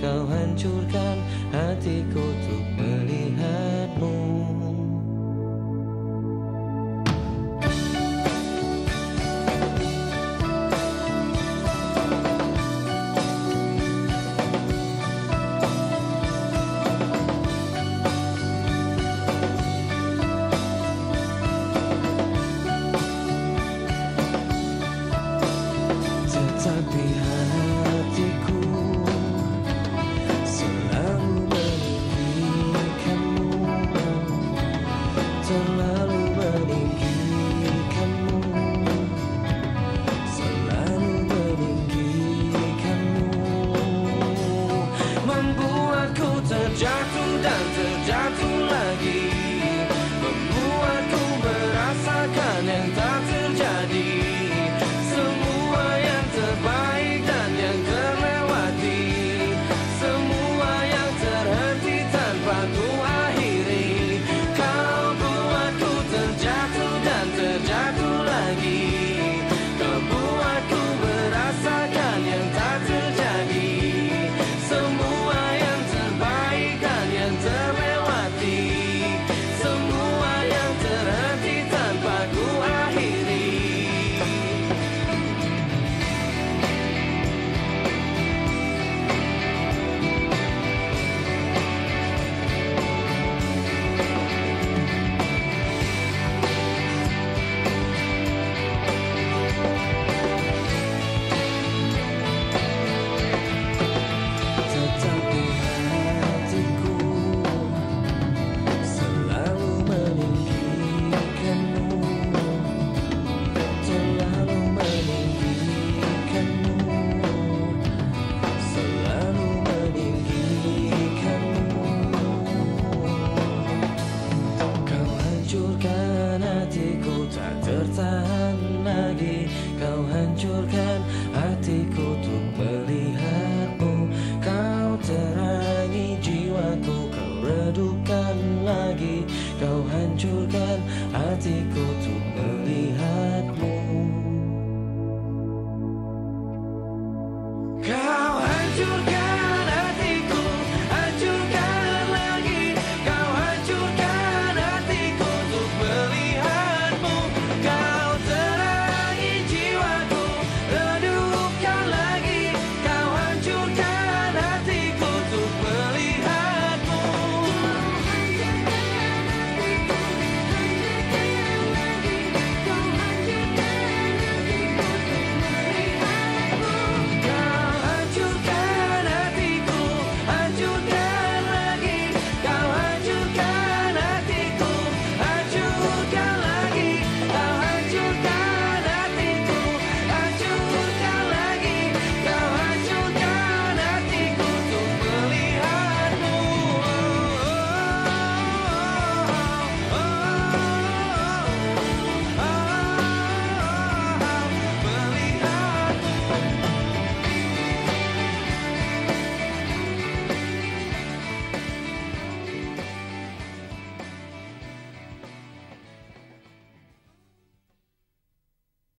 kau hancurkan hatiku tuh 年代。Hancurkan hatiku tak tertahan